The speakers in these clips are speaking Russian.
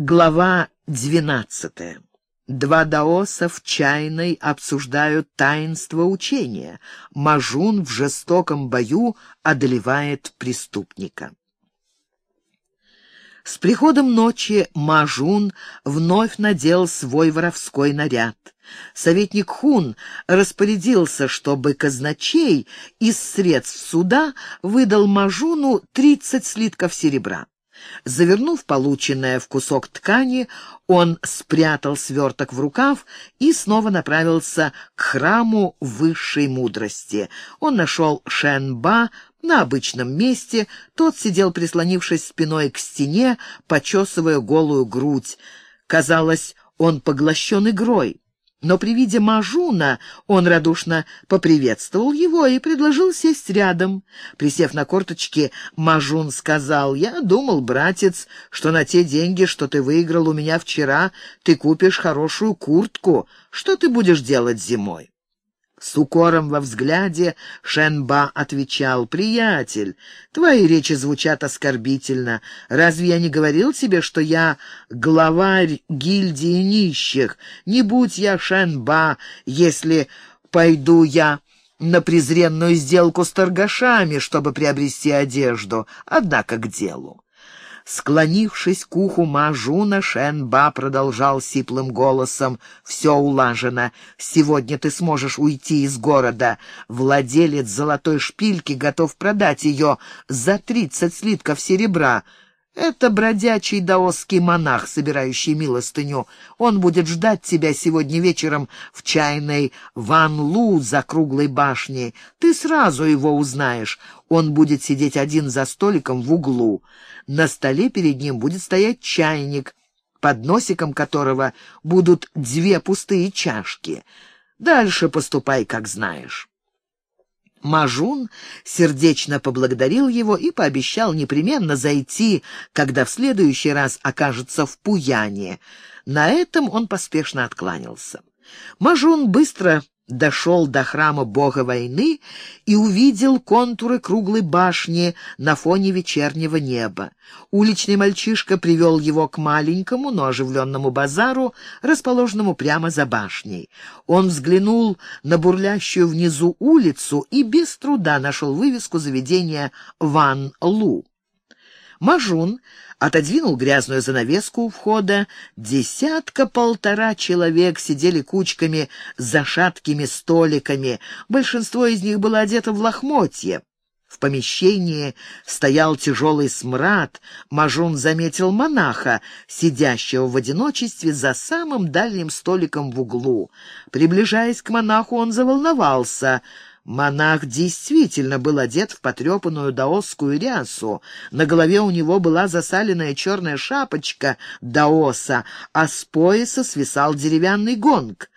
Глава двенадцатая. Два даоса в чайной обсуждают таинство учения. Мажун в жестоком бою одолевает преступника. С приходом ночи Мажун вновь надел свой воровской наряд. Советник Хун распорядился, чтобы казначей из средств суда выдал Мажуну тридцать слитков серебра. Завернув полученное в кусок ткани, он спрятал сверток в рукав и снова направился к храму высшей мудрости. Он нашел Шенба на обычном месте, тот сидел, прислонившись спиной к стене, почесывая голую грудь. Казалось, он поглощен игрой. Но при виде Мажуна он радушно поприветствовал его и предложил сесть рядом. Присев на корточки, Мажун сказал, «Я думал, братец, что на те деньги, что ты выиграл у меня вчера, ты купишь хорошую куртку. Что ты будешь делать зимой?» С укором во взгляде Шенба отвечал, «Приятель, твои речи звучат оскорбительно. Разве я не говорил тебе, что я главарь гильдии нищих? Не будь я Шенба, если пойду я на презренную сделку с торгашами, чтобы приобрести одежду. Однако к делу». Склонившись к уху Мажуна, Шенба продолжал сиплым голосом. «Все улажено. Сегодня ты сможешь уйти из города. Владелец золотой шпильки готов продать ее за тридцать слитков серебра. Это бродячий даосский монах, собирающий милостыню. Он будет ждать тебя сегодня вечером в чайной Ван Лу за круглой башней. Ты сразу его узнаешь. Он будет сидеть один за столиком в углу. На столе перед ним будет стоять чайник, под носиком которого будут две пустые чашки. Дальше поступай, как знаешь». Мажун сердечно поблагодарил его и пообещал непременно зайти, когда в следующий раз окажется в Пуяне. На этом он поспешно откланялся. Мажун быстро дошел до храма бога войны и увидел контуры круглой башни на фоне вечернего неба. Уличный мальчишка привел его к маленькому, но оживленному базару, расположенному прямо за башней. Он взглянул на бурлящую внизу улицу и без труда нашел вывеску заведения «Ван Лу». Мажун отодвинул грязную занавеску у входа. Десятка-полтора человек сидели кучками за шаткими столиками. Большинство из них было одето в лохмотье. В помещении стоял тяжелый смрад. Мажун заметил монаха, сидящего в одиночестве за самым дальним столиком в углу. Приближаясь к монаху, он заволновался — Монах действительно был одет в потрепанную даосскую рясу. На голове у него была засаленная черная шапочка даоса, а с пояса свисал деревянный гонг.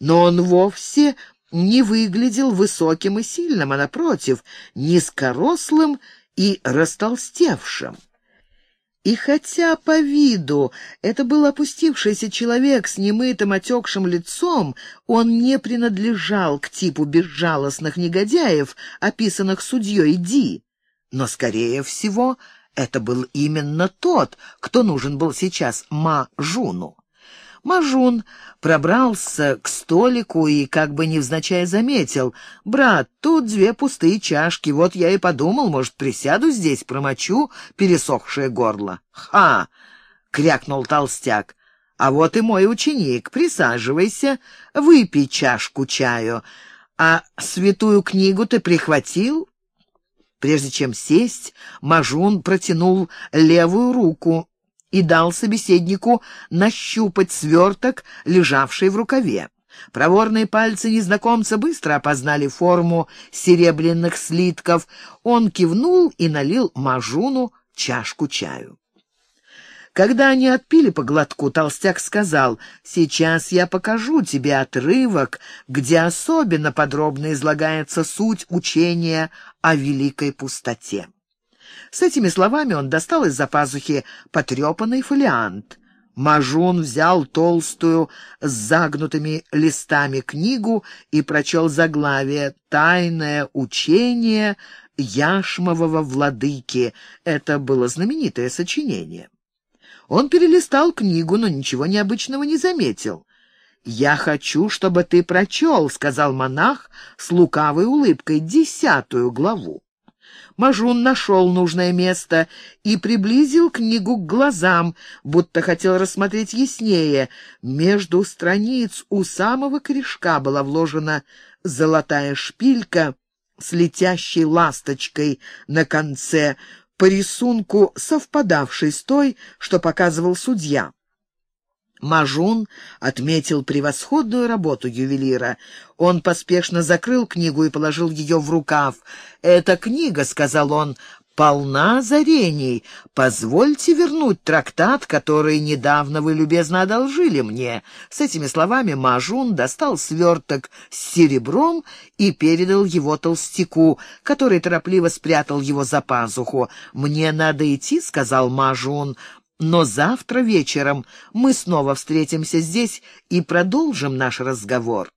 Но он вовсе не выглядел высоким и сильным, а, напротив, низкорослым и растолстевшим. И хотя по виду это был опустившийся человек с немытым отекшим лицом, он не принадлежал к типу безжалостных негодяев, описанных судьей Ди. Но, скорее всего, это был именно тот, кто нужен был сейчас Ма Жуну. Мажун пробрался к столику и как бы невзначай заметил. «Брат, тут две пустые чашки, вот я и подумал, может, присяду здесь, промочу пересохшее горло». «Ха!» — крякнул толстяк. «А вот и мой ученик, присаживайся, выпей чашку чаю. А святую книгу ты прихватил?» Прежде чем сесть, Мажун протянул левую руку и дал собеседнику нащупать сверток, лежавший в рукаве. Проворные пальцы незнакомца быстро опознали форму серебряных слитков. Он кивнул и налил Мажуну чашку чаю. Когда они отпили по глотку, толстяк сказал, «Сейчас я покажу тебе отрывок, где особенно подробно излагается суть учения о великой пустоте». С этими словами он достал из-за пазухи потрепанный фолиант. Мажун взял толстую с загнутыми листами книгу и прочел заглавие «Тайное учение Яшмового владыки». Это было знаменитое сочинение. Он перелистал книгу, но ничего необычного не заметил. «Я хочу, чтобы ты прочел», — сказал монах с лукавой улыбкой, — «десятую главу». Мажун нашел нужное место и приблизил книгу к глазам, будто хотел рассмотреть яснее. Между страниц у самого корешка была вложена золотая шпилька с летящей ласточкой на конце, по рисунку совпадавшей с той, что показывал судья. Мажун отметил превосходную работу ювелира. Он поспешно закрыл книгу и положил ее в рукав. «Эта книга, — сказал он, — полна озарений. Позвольте вернуть трактат, который недавно вы любезно одолжили мне». С этими словами Мажун достал сверток с серебром и передал его толстяку, который торопливо спрятал его за пазуху. «Мне надо идти», — сказал Мажун, — но завтра вечером мы снова встретимся здесь и продолжим наш разговор».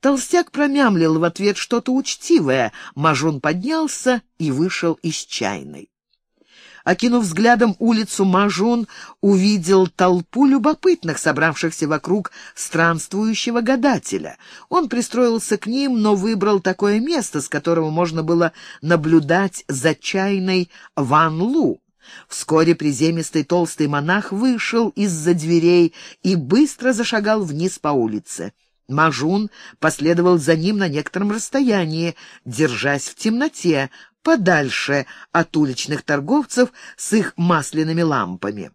Толстяк промямлил в ответ что-то учтивое. Мажун поднялся и вышел из чайной. Окинув взглядом улицу, Мажун увидел толпу любопытных, собравшихся вокруг странствующего гадателя. Он пристроился к ним, но выбрал такое место, с которого можно было наблюдать за чайной Ван Лу. Вскоре приземистый толстый монах вышел из-за дверей и быстро зашагал вниз по улице. Мажун последовал за ним на некотором расстоянии, держась в темноте, подальше от уличных торговцев с их масляными лампами.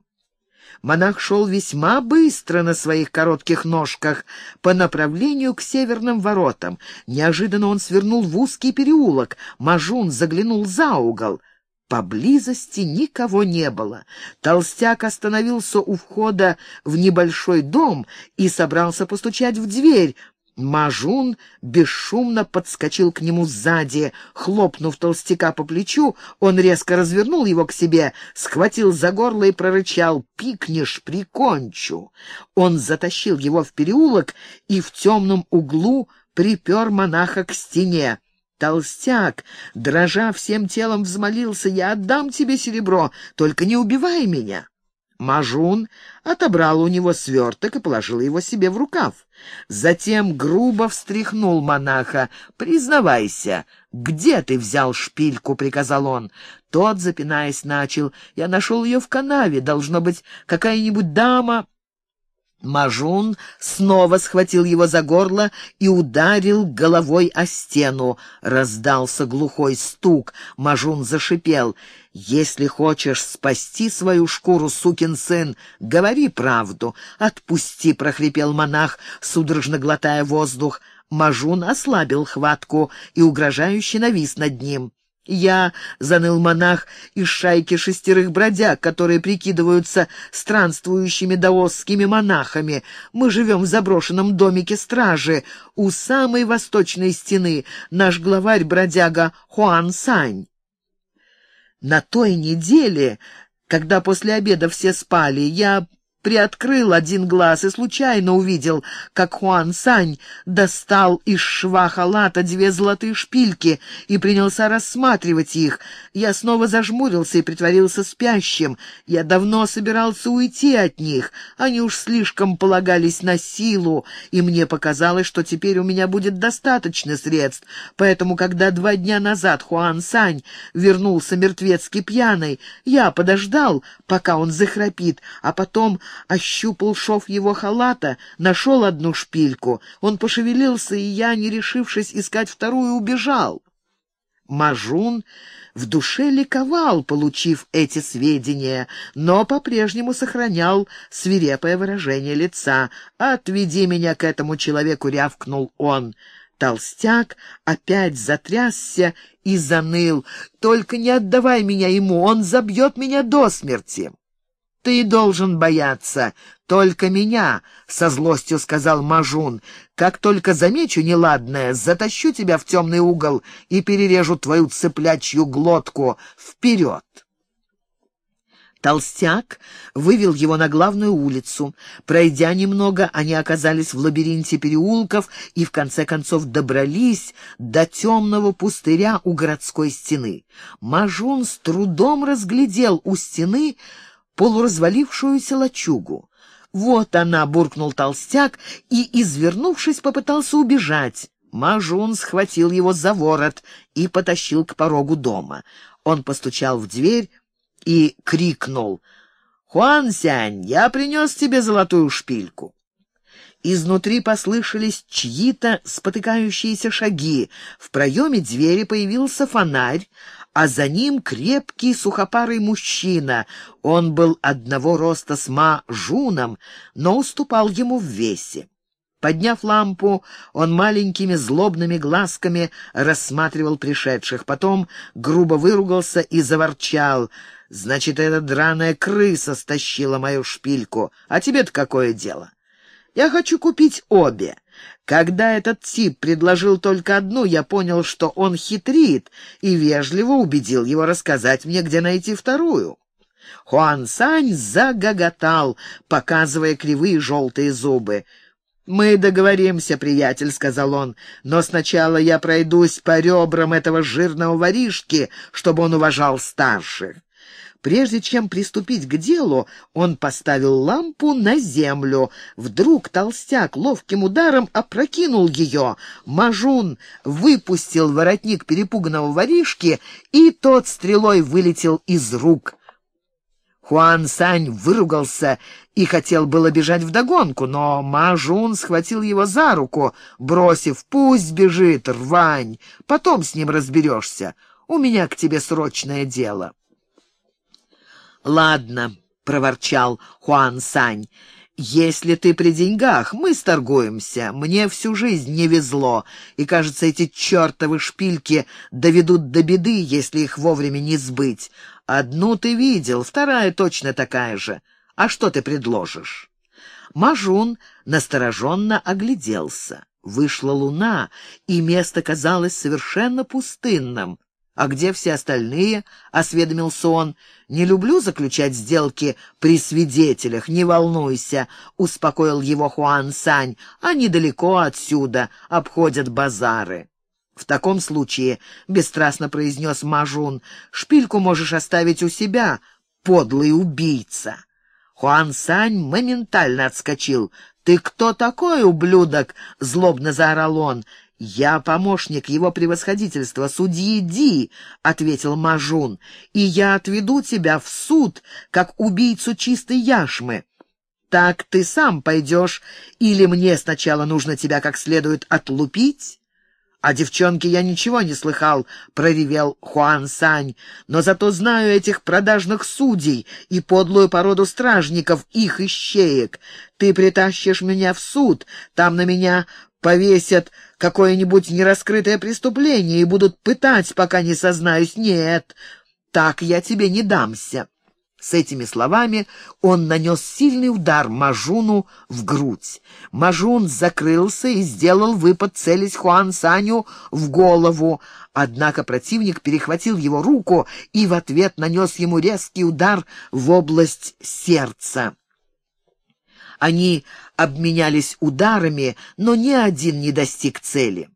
Монах шел весьма быстро на своих коротких ножках по направлению к северным воротам. Неожиданно он свернул в узкий переулок. Мажун заглянул за угол — Поблизости никого не было. Толстяк остановился у входа в небольшой дом и собрался постучать в дверь. Мажун бесшумно подскочил к нему сзади. Хлопнув толстяка по плечу, он резко развернул его к себе, схватил за горло и прорычал «Пикнешь, прикончу!». Он затащил его в переулок и в темном углу припер монаха к стене. Толстяк, дрожа всем телом, взмолился, «Я отдам тебе серебро, только не убивай меня». Мажун отобрал у него сверток и положил его себе в рукав. Затем грубо встряхнул монаха. «Признавайся, где ты взял шпильку?» — приказал он. Тот, запинаясь, начал. «Я нашел ее в канаве. Должно быть, какая-нибудь дама...» Мажун снова схватил его за горло и ударил головой о стену. Раздался глухой стук. Мажун зашипел. «Если хочешь спасти свою шкуру, сукин сын, говори правду». «Отпусти!» — прохрипел монах, судорожно глотая воздух. Мажун ослабил хватку и угрожающе навис над ним. «Я», — заныл монах из шайки шестерых бродяг, которые прикидываются странствующими даосскими монахами. «Мы живем в заброшенном домике стражи у самой восточной стены, наш главарь-бродяга Хуан Сань». На той неделе, когда после обеда все спали, я приоткрыл один глаз и случайно увидел, как Хуан Сань достал из шва халата две золотые шпильки и принялся рассматривать их. Я снова зажмурился и притворился спящим. Я давно собирался уйти от них. Они уж слишком полагались на силу, и мне показалось, что теперь у меня будет достаточно средств. Поэтому, когда два дня назад Хуан Сань вернулся мертвецки пьяный, я подождал, пока он захрапит, а потом ощупал шов его халата, нашел одну шпильку. Он пошевелился, и я, не решившись искать вторую, убежал. Мажун в душе ликовал, получив эти сведения, но по-прежнему сохранял свирепое выражение лица. «Отведи меня к этому человеку», — рявкнул он. Толстяк опять затрясся и заныл. «Только не отдавай меня ему, он забьет меня до смерти». «Ты должен бояться только меня», — со злостью сказал Мажун. «Как только замечу неладное, затащу тебя в темный угол и перережу твою цыплячью глотку. Вперед!» Толстяк вывел его на главную улицу. Пройдя немного, они оказались в лабиринте переулков и в конце концов добрались до темного пустыря у городской стены. Мажун с трудом разглядел у стены полуразвалившуюся лачугу. «Вот она!» — буркнул толстяк и, извернувшись, попытался убежать. Мажун схватил его за ворот и потащил к порогу дома. Он постучал в дверь и крикнул. «Хуан Сянь, я принес тебе золотую шпильку». Изнутри послышались чьи-то спотыкающиеся шаги. В проеме двери появился фонарь, а за ним крепкий сухопарый мужчина. Он был одного роста с Ма Жуном, но уступал ему в весе. Подняв лампу, он маленькими злобными глазками рассматривал пришедших, потом грубо выругался и заворчал. «Значит, эта драная крыса стащила мою шпильку. А тебе-то какое дело?» «Я хочу купить обе. Когда этот тип предложил только одну, я понял, что он хитрит, и вежливо убедил его рассказать мне, где найти вторую». Хуан Сань загоготал, показывая кривые желтые зубы. «Мы договоримся, приятель», — сказал он, — «но сначала я пройдусь по ребрам этого жирного воришки, чтобы он уважал старших». Прежде чем приступить к делу, он поставил лампу на землю. Вдруг толстяк ловким ударом опрокинул ее. Мажун выпустил воротник перепуганного воришки, и тот стрелой вылетел из рук. Хуан Сань выругался и хотел было бежать вдогонку, но Мажун схватил его за руку, бросив «Пусть бежит, рвань, потом с ним разберешься. У меня к тебе срочное дело». «Ладно», — проворчал Хуан Сань, — «если ты при деньгах, мы сторгуемся. Мне всю жизнь не везло, и, кажется, эти чертовы шпильки доведут до беды, если их вовремя не сбыть. Одну ты видел, вторая точно такая же. А что ты предложишь?» Мажун настороженно огляделся. Вышла луна, и место казалось совершенно пустынным. «А где все остальные?» — осведомился он. «Не люблю заключать сделки при свидетелях, не волнуйся», — успокоил его Хуан Сань. «Они далеко отсюда, обходят базары». «В таком случае», — бесстрастно произнес Мажун, — «шпильку можешь оставить у себя, подлый убийца». Хуан Сань моментально отскочил. «Ты кто такой, ублюдок?» — злобно заорал он. «Я помощник его превосходительства, судьи Ди», — ответил Мажун, «и я отведу тебя в суд, как убийцу чистой яшмы. Так ты сам пойдешь, или мне сначала нужно тебя как следует отлупить?» «О девчонке я ничего не слыхал», — проревел Хуан Сань, «но зато знаю этих продажных судей и подлую породу стражников, их ищеек. Ты притащишь меня в суд, там на меня повесят какое-нибудь нераскрытое преступление и будут пытать, пока не сознаюсь. Нет, так я тебе не дамся». С этими словами он нанес сильный удар Мажуну в грудь. Мажун закрылся и сделал выпад, целясь Хуан Саню в голову. Однако противник перехватил его руку и в ответ нанес ему резкий удар в область сердца. Они обменялись ударами, но ни один не достиг цели.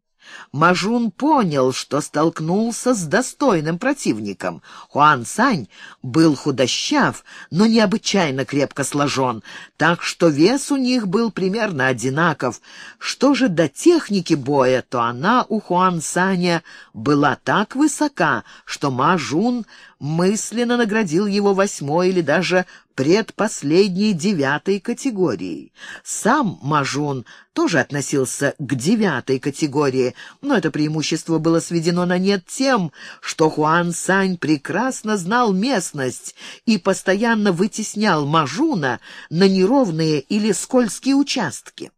Мажун понял, что столкнулся с достойным противником. Хуан Сань был худощав, но необычайно крепко сложен, так что вес у них был примерно одинаков. Что же до техники боя, то она у Хуан Саня была так высока, что Мажун мысленно наградил его восьмой или даже предпоследней девятой категорией. Сам Мажун тоже относился к девятой категории, но это преимущество было сведено на нет тем, что Хуан Сань прекрасно знал местность и постоянно вытеснял Мажуна на неровные или скользкие участки.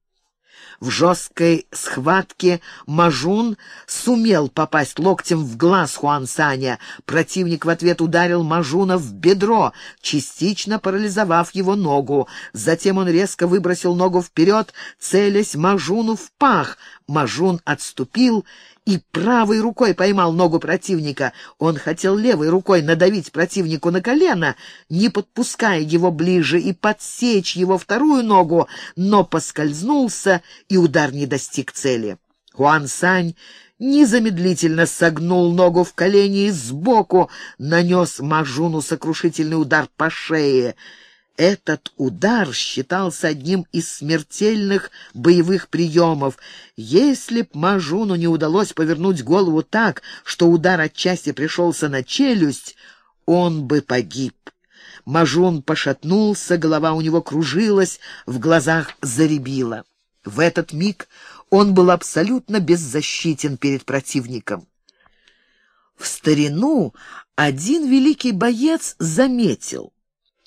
В жесткой схватке Мажун сумел попасть локтем в глаз Хуан Саня. Противник в ответ ударил Мажуна в бедро, частично парализовав его ногу. Затем он резко выбросил ногу вперед, целясь Мажуну в пах. Мажун отступил и правой рукой поймал ногу противника. Он хотел левой рукой надавить противнику на колено, не подпуская его ближе и подсечь его вторую ногу, но поскользнулся, и удар не достиг цели. Хуан Сань незамедлительно согнул ногу в колени и сбоку нанес Мажуну сокрушительный удар по шее. Этот удар считался одним из смертельных боевых приемов. Если б Мажуну не удалось повернуть голову так, что удар отчасти пришелся на челюсть, он бы погиб. Мажун пошатнулся, голова у него кружилась, в глазах заребила. В этот миг он был абсолютно беззащитен перед противником. В старину один великий боец заметил,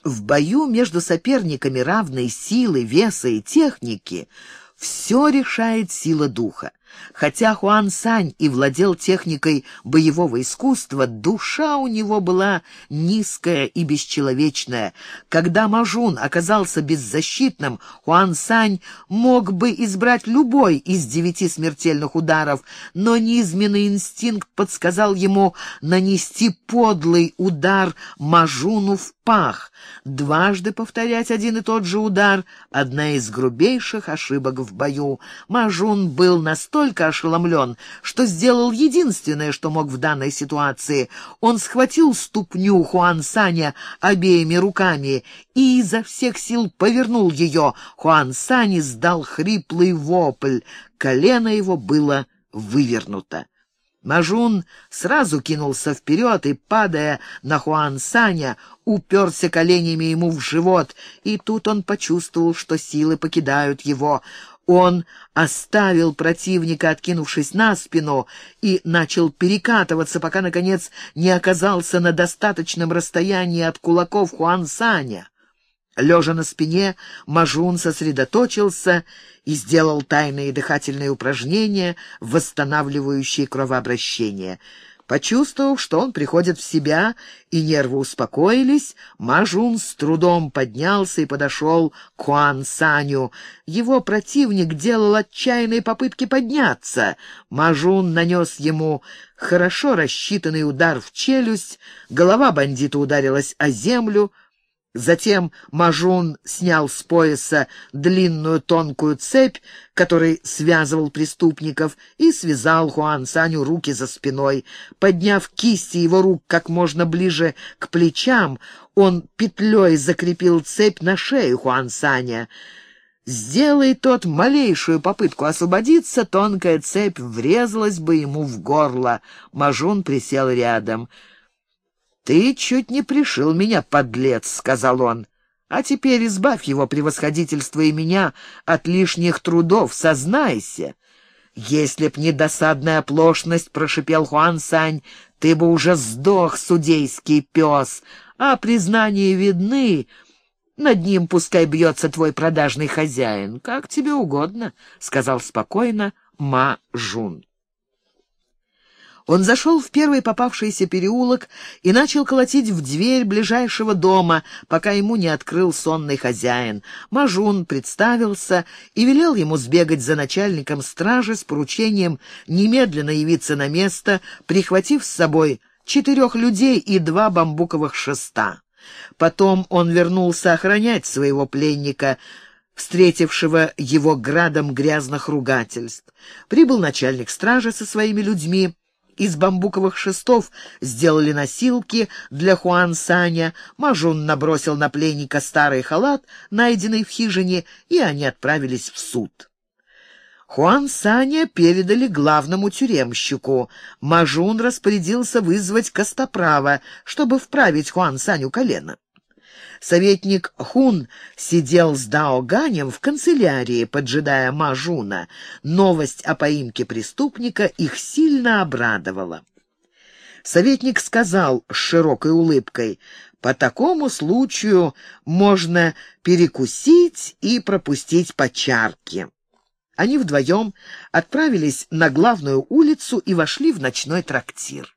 в бою между соперниками равной силы, веса и техники все решает сила духа. Хотя Хуан Сань и владел техникой боевого искусства, душа у него была низкая и бесчеловечная. Когда Мажун оказался беззащитным, Хуан Сань мог бы избрать любой из девяти смертельных ударов, но низменный инстинкт подсказал ему нанести подлый удар Мажуну в пах. Дважды повторять один и тот же удар — одна из грубейших ошибок в бою. Мажун был настолько ошеломлен, что сделал единственное, что мог в данной ситуации. Он схватил ступню Хуан Саня обеими руками и изо всех сил повернул ее. Хуан Сань издал хриплый вопль. Колено его было вывернуто. Мажун сразу кинулся вперед и, падая на Хуан Саня, уперся коленями ему в живот, и тут он почувствовал, что силы покидают его. Он оставил противника, откинувшись на спину, и начал перекатываться, пока, наконец, не оказался на достаточном расстоянии от кулаков Хуан Саня. Лежа на спине, Мажун сосредоточился и сделал тайные дыхательные упражнения, восстанавливающие кровообращение. Почувствовав, что он приходит в себя и нервы успокоились, Мажун с трудом поднялся и подошел к Хуан Саню. Его противник делал отчаянные попытки подняться. Мажун нанес ему хорошо рассчитанный удар в челюсть, голова бандита ударилась о землю — Затем Мажун снял с пояса длинную тонкую цепь, которой связывал преступников, и связал Хуан Саню руки за спиной. Подняв кисти его рук как можно ближе к плечам, он петлей закрепил цепь на шею Хуан Саня. Сделай тот малейшую попытку освободиться, тонкая цепь врезалась бы ему в горло. Мажун присел рядом — «Ты чуть не пришил меня, подлец», — сказал он. «А теперь избавь его превосходительство и меня от лишних трудов, сознайся». «Если б не досадная оплошность», — прошипел Хуан Сань, — «ты бы уже сдох, судейский пес, а признания видны». Над ним пускай бьется твой продажный хозяин. Как тебе угодно, — сказал спокойно Ма Жун. Он зашел в первый попавшийся переулок и начал колотить в дверь ближайшего дома, пока ему не открыл сонный хозяин. Мажун представился и велел ему сбегать за начальником стражи с поручением немедленно явиться на место, прихватив с собой четырех людей и два бамбуковых шеста. Потом он вернулся охранять своего пленника, встретившего его градом грязных ругательств. Прибыл начальник стражи со своими людьми, из бамбуковых шестов сделали носилки для Хуан Саня. Мажун набросил на пленника старый халат, найденный в хижине, и они отправились в суд. Хуан Саня передали главному тюремщику. Мажун распорядился вызвать Костоправа, чтобы вправить Хуан Саню колено. Советник Хун сидел с Даоганем в канцелярии, поджидая Мажуна. Новость о поимке преступника их сильно обрадовала. Советник сказал с широкой улыбкой, «По такому случаю можно перекусить и пропустить по чарке». Они вдвоем отправились на главную улицу и вошли в ночной трактир.